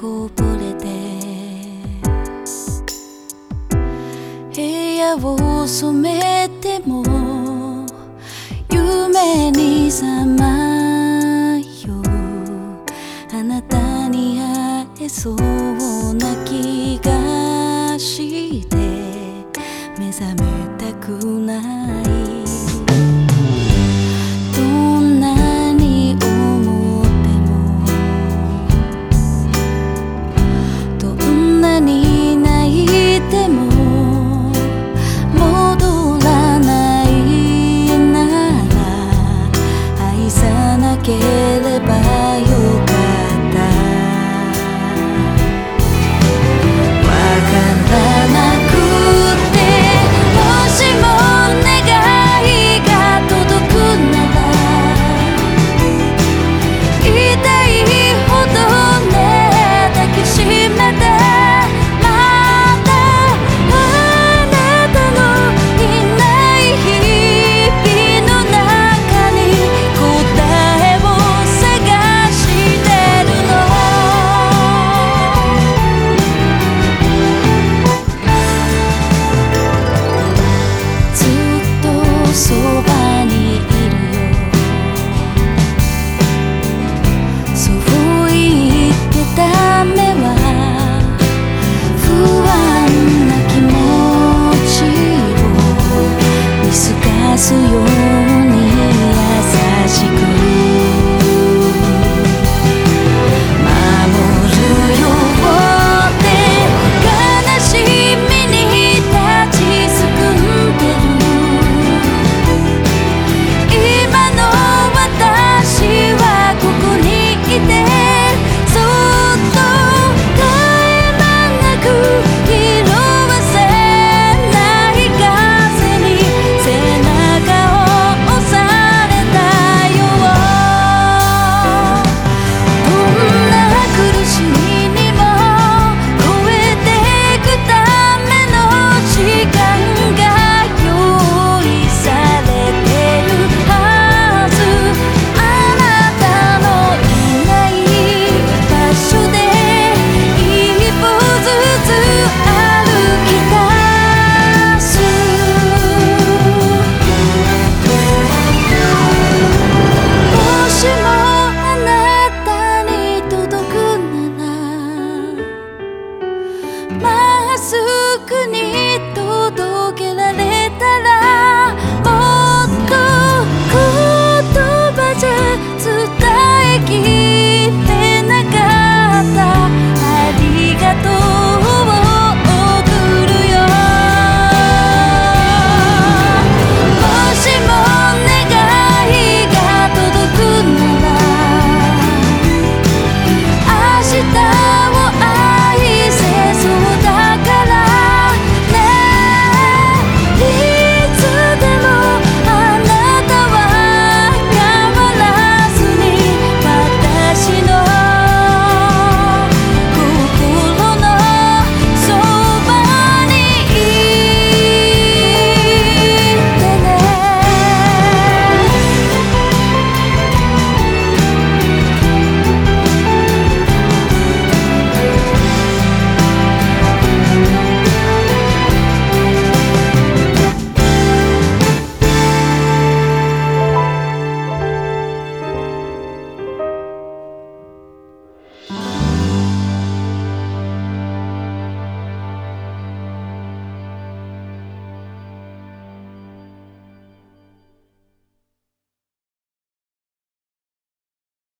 こぼれて部屋を染めても夢にさまよあなたに会えそうな気がして目覚めたくない。マスクぐに